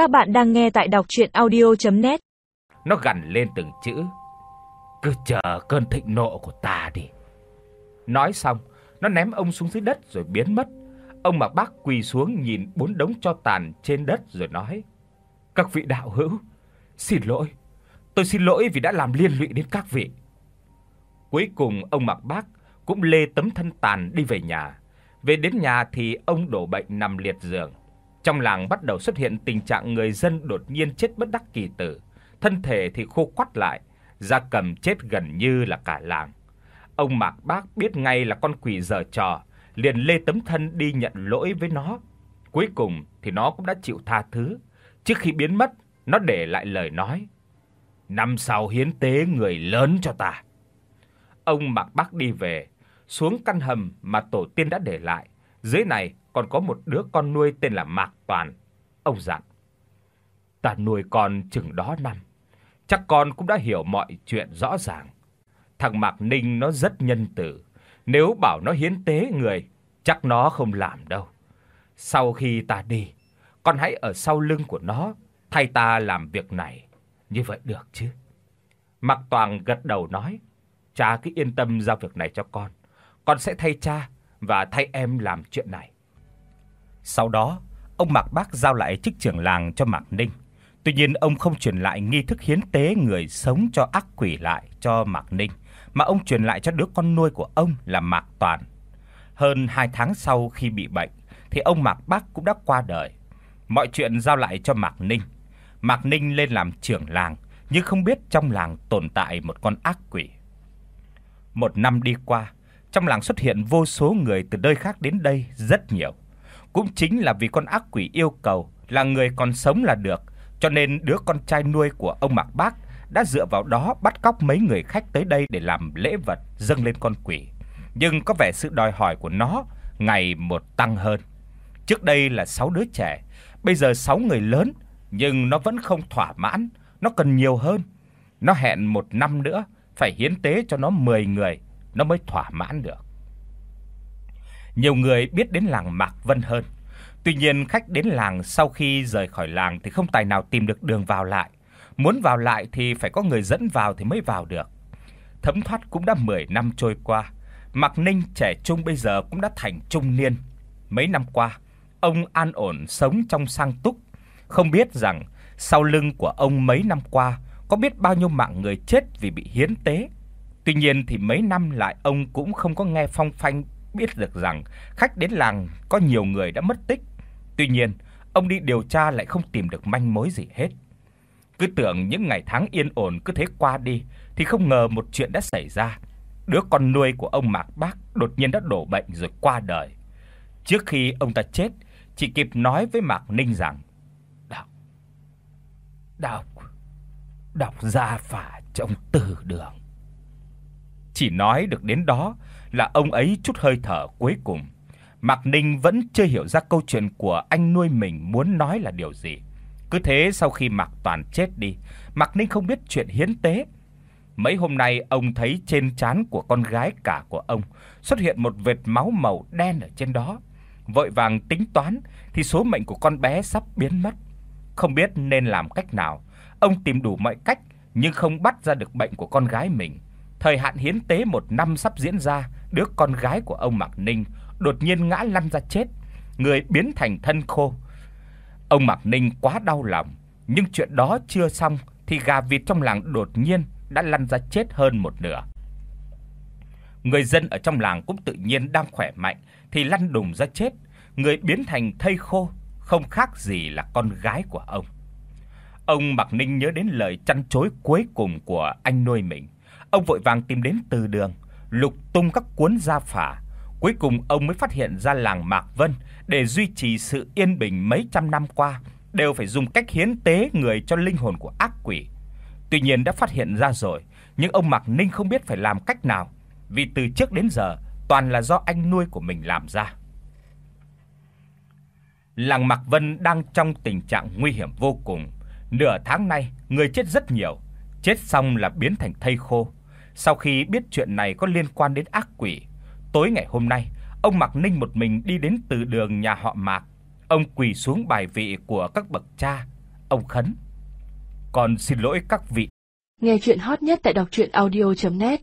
Các bạn đang nghe tại đọc audio net Nó gằn lên từng chữ. Cứ chờ cơn thịnh nộ của ta đi. Nói xong, nó ném ông xuống dưới đất rồi biến mất. Ông Mạc Bác quỳ xuống nhìn bốn đống tro tàn trên đất rồi nói: "Các vị đạo hữu, xin lỗi. Tôi xin lỗi vì đã làm liên lụy đến các vị." Cuối cùng ông Mạc Bác cũng lê tấm thân tàn đi về nhà. Về đến nhà thì ông đổ bệnh nằm liệt giường. Trong làng bắt đầu xuất hiện tình trạng người dân đột nhiên chết bất đắc kỳ tử, thân thể thì khô quắt lại, gia cầm chết gần như là cả làng. Ông Mạc Bác biết ngay là con quỷ giở trò, liền lê tấm thân đi nhận lỗi với nó. Cuối cùng thì nó cũng đã chịu tha thứ. Trước khi biến mất, nó để lại lời nói: "Năm sau hiến tế người lớn cho ta." Ông Mạc Bác đi về, xuống căn hầm mà tổ tiên đã để lại. Dưới này còn có một đứa con nuôi tên là Mạc Toàn. Ông dặn: "Ta nuôi con chừng đó năm, chắc con cũng đã hiểu mọi chuyện rõ ràng. Thằng Mạc Ninh nó rất nhân từ, nếu bảo nó hiến tế người, chắc nó không làm đâu. Sau khi ta đi, con hãy ở sau lưng của nó thay ta làm việc này, như vậy được chứ?" Mạc Toàn gật đầu nói: "Cha cứ yên tâm giao việc này cho con, con sẽ thay cha và thay em làm chuyện này." Sau đó, ông Mạc Bác giao lại chức trưởng làng cho Mạc Ninh. Tuy nhiên ông không truyền lại nghi thức hiến tế người sống cho ác quỷ lại cho Mạc Ninh, mà ông truyền lại cho đứa con nuôi của ông là Mạc Toàn. Hơn 2 tháng sau khi bị bệnh thì ông Mạc Bác cũng đã qua đời. Mọi chuyện giao lại cho Mạc Ninh. Mạc Ninh lên làm trưởng làng, nhưng không biết trong làng tồn tại một con ác quỷ. Một năm đi qua, trong làng xuất hiện vô số người từ nơi khác đến đây rất nhiều. Cũng chính là vì con ác quỷ yêu cầu là người còn sống là được, cho nên đứa con trai nuôi của ông Mạc Bác đã dựa vào đó bắt cóc mấy người khách tới đây để làm lễ vật dâng lên con quỷ. Nhưng có vẻ sự đòi hỏi của nó ngày một tăng hơn. Trước đây là 6 đứa trẻ, bây giờ 6 người lớn, nhưng nó vẫn không thỏa mãn, nó cần nhiều hơn. Nó hẹn một năm nữa phải hiến tế cho nó 10 người nó mới thỏa mãn được. Nhiều người biết đến làng Mạc Vân hơn. Tuy nhiên khách đến làng sau khi rời khỏi làng thì không tài nào tìm được đường vào lại. Muốn vào lại thì phải có người dẫn vào thì mới vào được. Thấm thoát cũng đã 10 năm trôi qua. Mạc Ninh trẻ trung bây giờ cũng đã thành trung niên. Mấy năm qua, ông an ổn sống trong sang túc, không biết rằng sau lưng của ông mấy năm qua có biết bao nhiêu mạng người chết vì bị hiến tế. Tuy nhiên thì mấy năm lại ông cũng không có nghe phong phanh biết được rằng khách đến làng có nhiều người đã mất tích. Tuy nhiên, ông đi điều tra lại không tìm được manh mối gì hết. Cứ tưởng những ngày tháng yên ổn cứ thế qua đi thì không ngờ một chuyện đã xảy ra. Đứa con nuôi của ông Mạc Bác đột nhiên đã đổ bệnh rồi qua đời. Trước khi ông ta chết, chỉ kịp nói với Mạc Ninh rằng: "Đọc đọc đọc ra phả trong từ đường." Chỉ nói được đến đó là ông ấy chút hơi thở cuối cùng. Mạc Ninh vẫn chưa hiểu ra câu chuyện của anh nuôi mình muốn nói là điều gì. Cứ thế sau khi Mạc Toàn chết đi, Mạc Ninh không biết chuyện hiến tế. Mấy hôm nay ông thấy trên trán của con gái cả của ông xuất hiện một vệt máu màu đen ở trên đó. Vội vàng tính toán thì số mệnh của con bé sắp biến mất. Không biết nên làm cách nào, ông tìm đủ mọi cách nhưng không bắt ra được bệnh của con gái mình. Thời hạn hiến tế một năm sắp diễn ra, đứa con gái của ông Mạc Ninh đột nhiên ngã lăn ra chết, người biến thành thân khô. Ông Mạc Ninh quá đau lòng, nhưng chuyện đó chưa xong thì gà vịt trong làng đột nhiên đã lăn ra chết hơn một nửa. Người dân ở trong làng cũng tự nhiên đang khỏe mạnh thì lăn đùng ra chết, người biến thành thây khô, không khác gì là con gái của ông. Ông Mạc Ninh nhớ đến lời chăn chối cuối cùng của anh nuôi mình. Ông vội vàng tìm đến từ đường, lục tung các cuốn gia phả, cuối cùng ông mới phát hiện ra làng Mạc Vân để duy trì sự yên bình mấy trăm năm qua đều phải dùng cách hiến tế người cho linh hồn của ác quỷ. Tuy nhiên đã phát hiện ra rồi, nhưng ông Mạc Ninh không biết phải làm cách nào, vì từ trước đến giờ toàn là do anh nuôi của mình làm ra. Làng Mạc Vân đang trong tình trạng nguy hiểm vô cùng. Nửa tháng nay, người chết rất nhiều, chết xong là biến thành thây khô. Sau khi biết chuyện này có liên quan đến ác quỷ, tối ngày hôm nay, ông Mạc Ninh một mình đi đến từ đường nhà họ Mạc. Ông quỳ xuống bài vị của các bậc cha, Ông Khấn, con xin lỗi các vị. Nghe truyện hot nhất tại doctruyenaudio.net